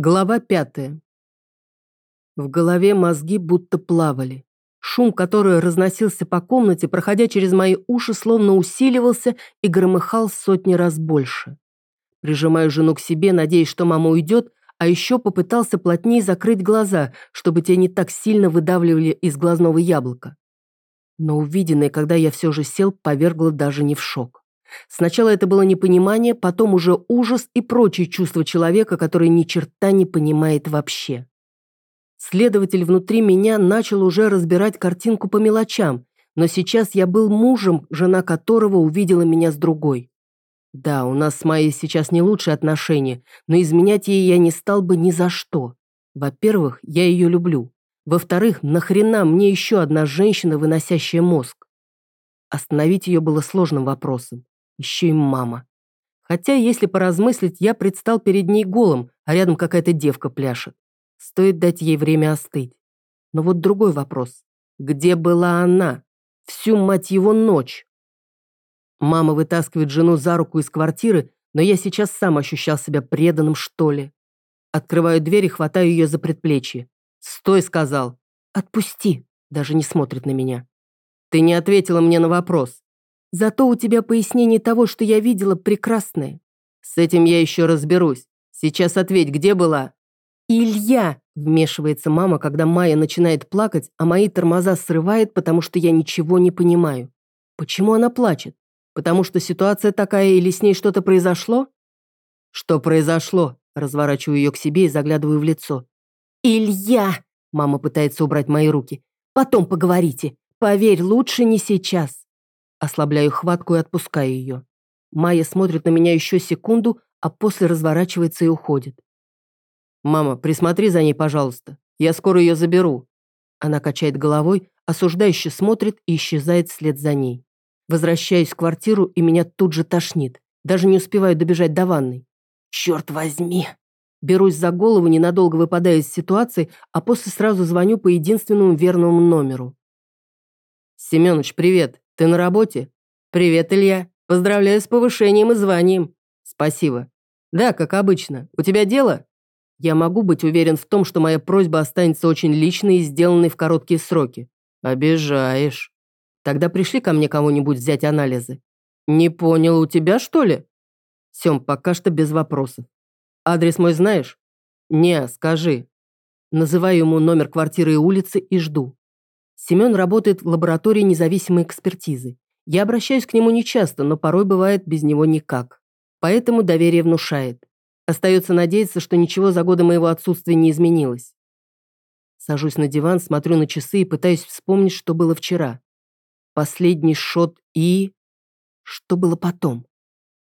Глава пятая. В голове мозги будто плавали. Шум, который разносился по комнате, проходя через мои уши, словно усиливался и громыхал сотни раз больше. Прижимаю жену к себе, надеясь, что мама уйдет, а еще попытался плотнее закрыть глаза, чтобы те не так сильно выдавливали из глазного яблока. Но увиденное, когда я все же сел, повергло даже не в шок. Сначала это было непонимание, потом уже ужас и прочие чувства человека, который ни черта не понимает вообще. Следователь внутри меня начал уже разбирать картинку по мелочам, но сейчас я был мужем, жена которого увидела меня с другой. Да, у нас с Майей сейчас не лучшие отношения, но изменять ей я не стал бы ни за что. Во-первых, я ее люблю. Во-вторых, нахрена мне еще одна женщина, выносящая мозг? Остановить ее было сложным вопросом еще и мама. Хотя, если поразмыслить, я предстал перед ней голым, а рядом какая-то девка пляшет. Стоит дать ей время остыть. Но вот другой вопрос. Где была она? Всю, мать его, ночь. Мама вытаскивает жену за руку из квартиры, но я сейчас сам ощущал себя преданным, что ли. Открываю дверь и хватаю ее за предплечье. «Стой», — сказал. «Отпусти», — даже не смотрит на меня. «Ты не ответила мне на вопрос. Зато у тебя пояснение того, что я видела, прекрасное. С этим я еще разберусь. Сейчас ответь, где была?» «Илья!» – вмешивается мама, когда Майя начинает плакать, а мои тормоза срывает, потому что я ничего не понимаю. Почему она плачет? Потому что ситуация такая или с ней что-то произошло? «Что произошло?» – разворачиваю ее к себе и заглядываю в лицо. «Илья!» – мама пытается убрать мои руки. «Потом поговорите. Поверь, лучше не сейчас». Ослабляю хватку и отпускаю ее. Майя смотрит на меня еще секунду, а после разворачивается и уходит. «Мама, присмотри за ней, пожалуйста. Я скоро ее заберу». Она качает головой, осуждающе смотрит и исчезает вслед за ней. Возвращаюсь в квартиру, и меня тут же тошнит. Даже не успеваю добежать до ванной. «Черт возьми!» Берусь за голову, ненадолго выпадая из ситуации, а после сразу звоню по единственному верному номеру. «Семёныч, привет. Ты на работе? Привет, Илья. Поздравляю с повышением и званием. Спасибо. Да, как обычно. У тебя дело? Я могу быть уверен в том, что моя просьба останется очень личной и сделанной в короткие сроки. Обижаешь. Тогда пришли ко мне кого-нибудь взять анализы. Не понял, у тебя что ли? Сем, пока что без вопросов. Адрес мой знаешь? Не, скажи. Называю ему номер квартиры и улицы и жду. Семен работает в лаборатории независимой экспертизы. Я обращаюсь к нему нечасто, но порой бывает без него никак. Поэтому доверие внушает. Остается надеяться, что ничего за годы моего отсутствия не изменилось. Сажусь на диван, смотрю на часы и пытаюсь вспомнить, что было вчера. Последний шот и... Что было потом?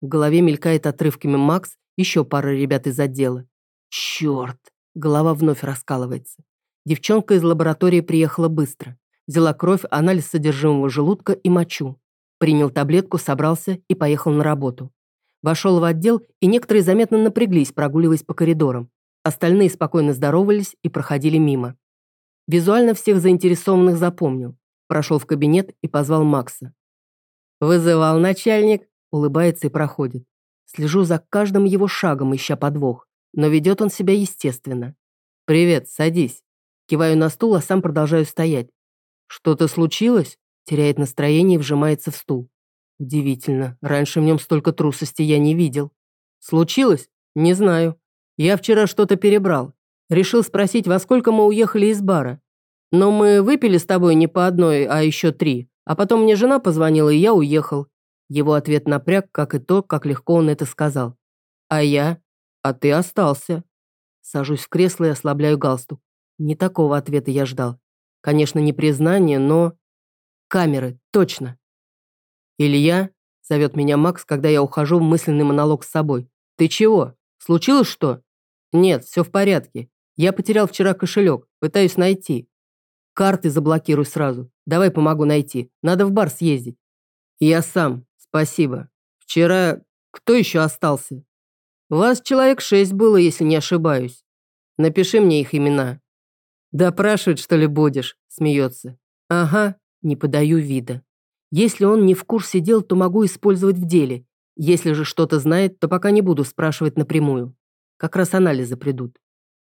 В голове мелькает отрывками Макс, еще пара ребят из отдела. Черт! Голова вновь раскалывается. Девчонка из лаборатории приехала быстро. Взяла кровь, анализ содержимого желудка и мочу. Принял таблетку, собрался и поехал на работу. Вошел в отдел, и некоторые заметно напряглись, прогуливаясь по коридорам. Остальные спокойно здоровались и проходили мимо. Визуально всех заинтересованных запомнил. Прошел в кабинет и позвал Макса. «Вызывал начальник», улыбается и проходит. Слежу за каждым его шагом, ища подвох, но ведет он себя естественно. «Привет, садись». Киваю на стул, а сам продолжаю стоять. «Что-то случилось?» Теряет настроение и вжимается в стул. Удивительно, раньше в нем столько трусости я не видел. «Случилось? Не знаю. Я вчера что-то перебрал. Решил спросить, во сколько мы уехали из бара. Но мы выпили с тобой не по одной, а еще три. А потом мне жена позвонила, и я уехал». Его ответ напряг, как и то, как легко он это сказал. «А я? А ты остался». Сажусь в кресло и ослабляю галстук. Не такого ответа я ждал. Конечно, не признание, но... Камеры, точно. Илья, зовет меня Макс, когда я ухожу в мысленный монолог с собой. Ты чего? Случилось что? Нет, все в порядке. Я потерял вчера кошелек, пытаюсь найти. Карты заблокируй сразу. Давай помогу найти. Надо в бар съездить. Я сам, спасибо. Вчера кто еще остался? Вас человек шесть было, если не ошибаюсь. Напиши мне их имена. «Допрашивать, что ли, будешь?» – смеется. «Ага, не подаю вида. Если он не в курсе дел, то могу использовать в деле. Если же что-то знает, то пока не буду спрашивать напрямую. Как раз анализы придут.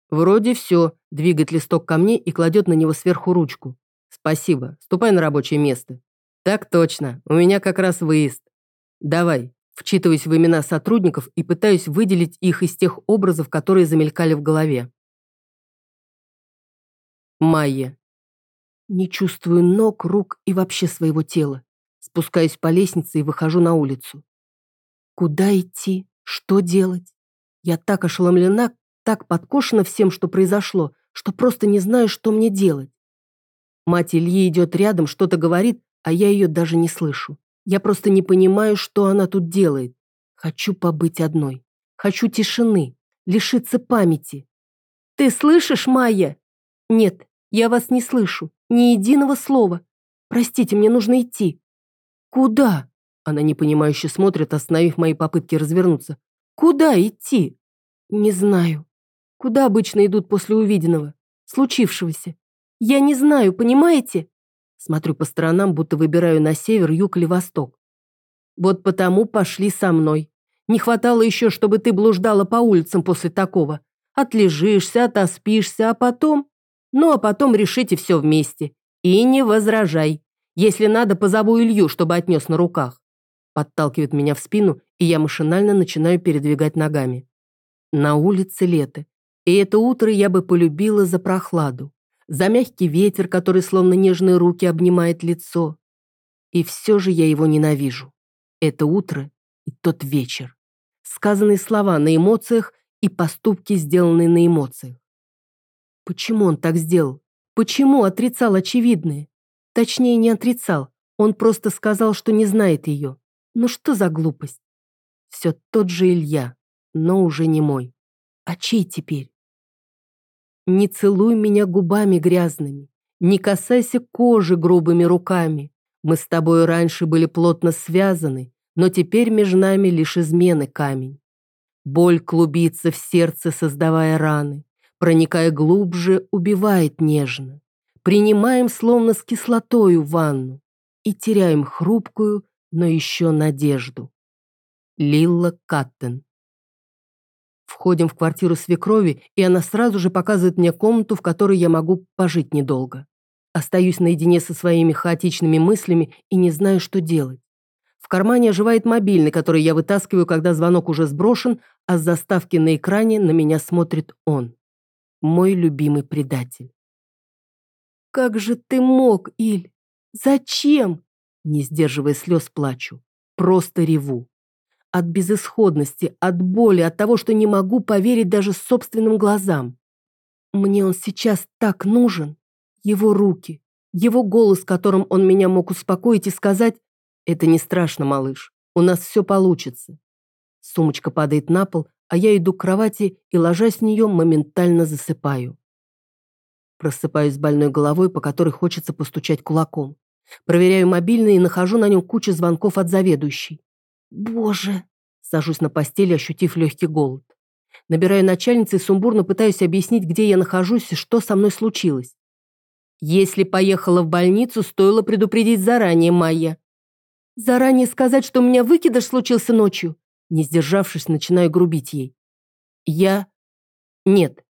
Вроде все. Двигает листок ко мне и кладет на него сверху ручку. Спасибо. Ступай на рабочее место. Так точно. У меня как раз выезд. Давай. Вчитываюсь в имена сотрудников и пытаюсь выделить их из тех образов, которые замелькали в голове. Майя. Не чувствую ног, рук и вообще своего тела. Спускаюсь по лестнице и выхожу на улицу. Куда идти? Что делать? Я так ошеломлена, так подкошена всем, что произошло, что просто не знаю, что мне делать. Мать Ильи идет рядом, что-то говорит, а я ее даже не слышу. Я просто не понимаю, что она тут делает. Хочу побыть одной. Хочу тишины, лишиться памяти. «Ты слышишь, Майя?» «Нет, я вас не слышу. Ни единого слова. Простите, мне нужно идти». «Куда?» Она непонимающе смотрит, остановив мои попытки развернуться. «Куда идти?» «Не знаю. Куда обычно идут после увиденного? Случившегося? Я не знаю, понимаете?» Смотрю по сторонам, будто выбираю на север, юг или восток. «Вот потому пошли со мной. Не хватало еще, чтобы ты блуждала по улицам после такого. Отлежишься, отоспишься, а потом... Ну, а потом решите все вместе. И не возражай. Если надо, позову Илью, чтобы отнес на руках. Подталкивает меня в спину, и я машинально начинаю передвигать ногами. На улице лето, и это утро я бы полюбила за прохладу, за мягкий ветер, который словно нежные руки обнимает лицо. И все же я его ненавижу. Это утро и тот вечер. Сказанные слова на эмоциях и поступки, сделанные на эмоциях. Почему он так сделал? Почему отрицал очевидное? Точнее, не отрицал. Он просто сказал, что не знает ее. Ну что за глупость? Все тот же Илья, но уже не мой. А чей теперь? Не целуй меня губами грязными, не касайся кожи грубыми руками. Мы с тобой раньше были плотно связаны, но теперь между нами лишь измены камень. Боль клубится в сердце, создавая раны, проникая глубже, убивает нежно принимаем словно с кислотою ванну и теряем хрупкую, но еще надежду. Лилла Каттен. Входим в квартиру свекрови, и она сразу же показывает мне комнату, в которой я могу пожить недолго. Остаюсь наедине со своими хаотичными мыслями и не знаю, что делать. В кармане оживает мобильный, который я вытаскиваю, когда звонок уже сброшен, а с заставки на экране на меня смотрит он. Мой любимый предатель. «Как же ты мог, Иль? Зачем?» Не сдерживая слез, плачу. Просто реву. От безысходности, от боли, от того, что не могу поверить даже собственным глазам. Мне он сейчас так нужен. Его руки, его голос, которым он меня мог успокоить и сказать, «Это не страшно, малыш, у нас все получится». Сумочка падает на пол, а я иду к кровати и, ложась в нее, моментально засыпаю. Просыпаюсь с больной головой, по которой хочется постучать кулаком. Проверяю мобильный и нахожу на нем кучу звонков от заведующей. Боже! Сажусь на постели, ощутив легкий голод. Набираю начальницы и сумбурно пытаюсь объяснить, где я нахожусь и что со мной случилось. Если поехала в больницу, стоило предупредить заранее, Майя. Заранее сказать, что у меня выкидыш случился ночью? Не сдержавшись, начинаю грубить ей. Я... Нет.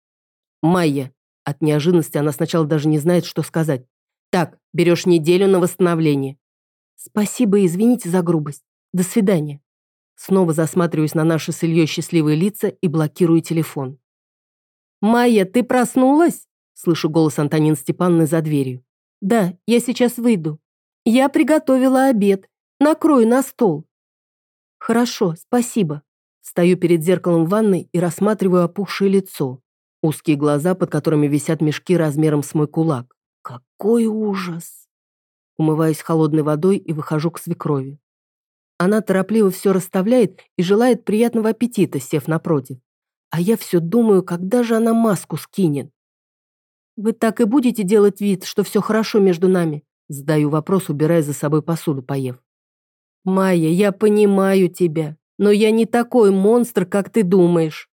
Майя, от неожиданности она сначала даже не знает, что сказать. «Так, берешь неделю на восстановление». «Спасибо и извините за грубость. До свидания». Снова засматриваюсь на наши с Ильей счастливые лица и блокирую телефон. «Майя, ты проснулась?» Слышу голос Антонины Степановны за дверью. «Да, я сейчас выйду. Я приготовила обед. Накрою на стол». «Хорошо, спасибо». Стою перед зеркалом в ванной и рассматриваю опухшее лицо. Узкие глаза, под которыми висят мешки размером с мой кулак. Какой ужас! Умываюсь холодной водой и выхожу к свекрови. Она торопливо все расставляет и желает приятного аппетита, сев напротив. А я все думаю, когда же она маску скинет. «Вы так и будете делать вид, что все хорошо между нами?» Задаю вопрос, убирая за собой посуду, поев. «Майя, я понимаю тебя, но я не такой монстр, как ты думаешь.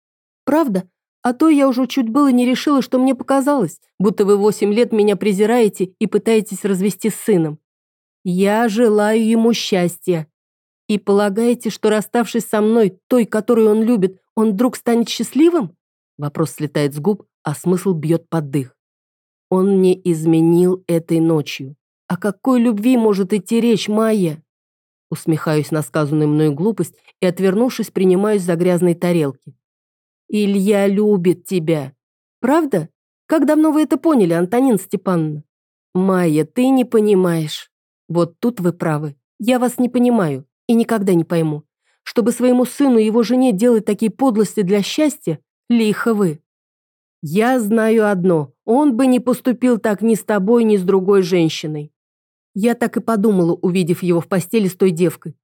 Правда? А то я уже чуть было не решила, что мне показалось, будто вы восемь лет меня презираете и пытаетесь развести с сыном. Я желаю ему счастья. И полагаете, что расставшись со мной, той, которую он любит, он вдруг станет счастливым? Вопрос слетает с губ, а смысл бьет под дых. Он мне изменил этой ночью. О какой любви может идти речь, Майя? Усмехаюсь на сказанную мною глупость и, отвернувшись, принимаюсь за грязные тарелки. Илья любит тебя. Правда? Как давно вы это поняли, Антонин Степановна? Майя, ты не понимаешь. Вот тут вы правы. Я вас не понимаю и никогда не пойму. Чтобы своему сыну и его жене делать такие подлости для счастья, лихо вы. Я знаю одно, он бы не поступил так ни с тобой, ни с другой женщиной. Я так и подумала, увидев его в постели с той девкой.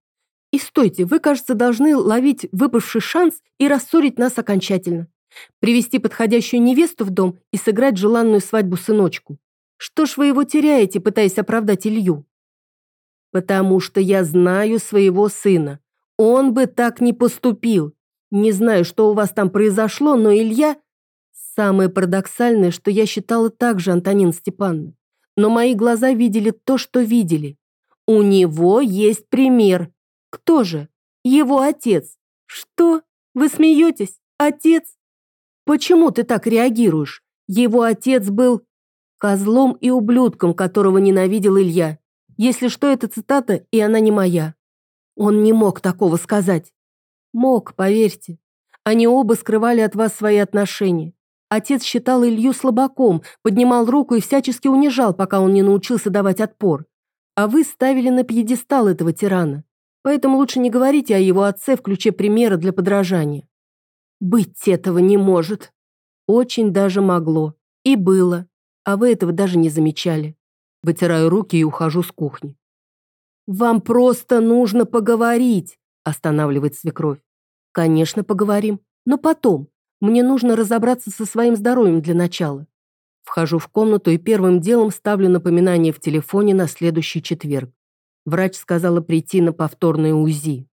И стойте, вы, кажется, должны ловить выпавший шанс и рассорить нас окончательно. Привести подходящую невесту в дом и сыграть желанную свадьбу сыночку. Что ж вы его теряете, пытаясь оправдать Илью? Потому что я знаю своего сына. Он бы так не поступил. Не знаю, что у вас там произошло, но Илья... Самое парадоксальное, что я считала так же, Антонин Степановна. Но мои глаза видели то, что видели. У него есть пример. Кто же? Его отец. Что? Вы смеетесь? Отец? Почему ты так реагируешь? Его отец был козлом и ублюдком, которого ненавидел Илья. Если что, это цитата, и она не моя. Он не мог такого сказать. Мог, поверьте. Они оба скрывали от вас свои отношения. Отец считал Илью слабаком, поднимал руку и всячески унижал, пока он не научился давать отпор. А вы ставили на пьедестал этого тирана. Поэтому лучше не говорите о его отце в ключе примера для подражания. Быть этого не может. Очень даже могло. И было. А вы этого даже не замечали. Вытираю руки и ухожу с кухни. «Вам просто нужно поговорить», – останавливает свекровь. «Конечно, поговорим. Но потом. Мне нужно разобраться со своим здоровьем для начала». Вхожу в комнату и первым делом ставлю напоминание в телефоне на следующий четверг. Врач сказала прийти на повторное УЗИ.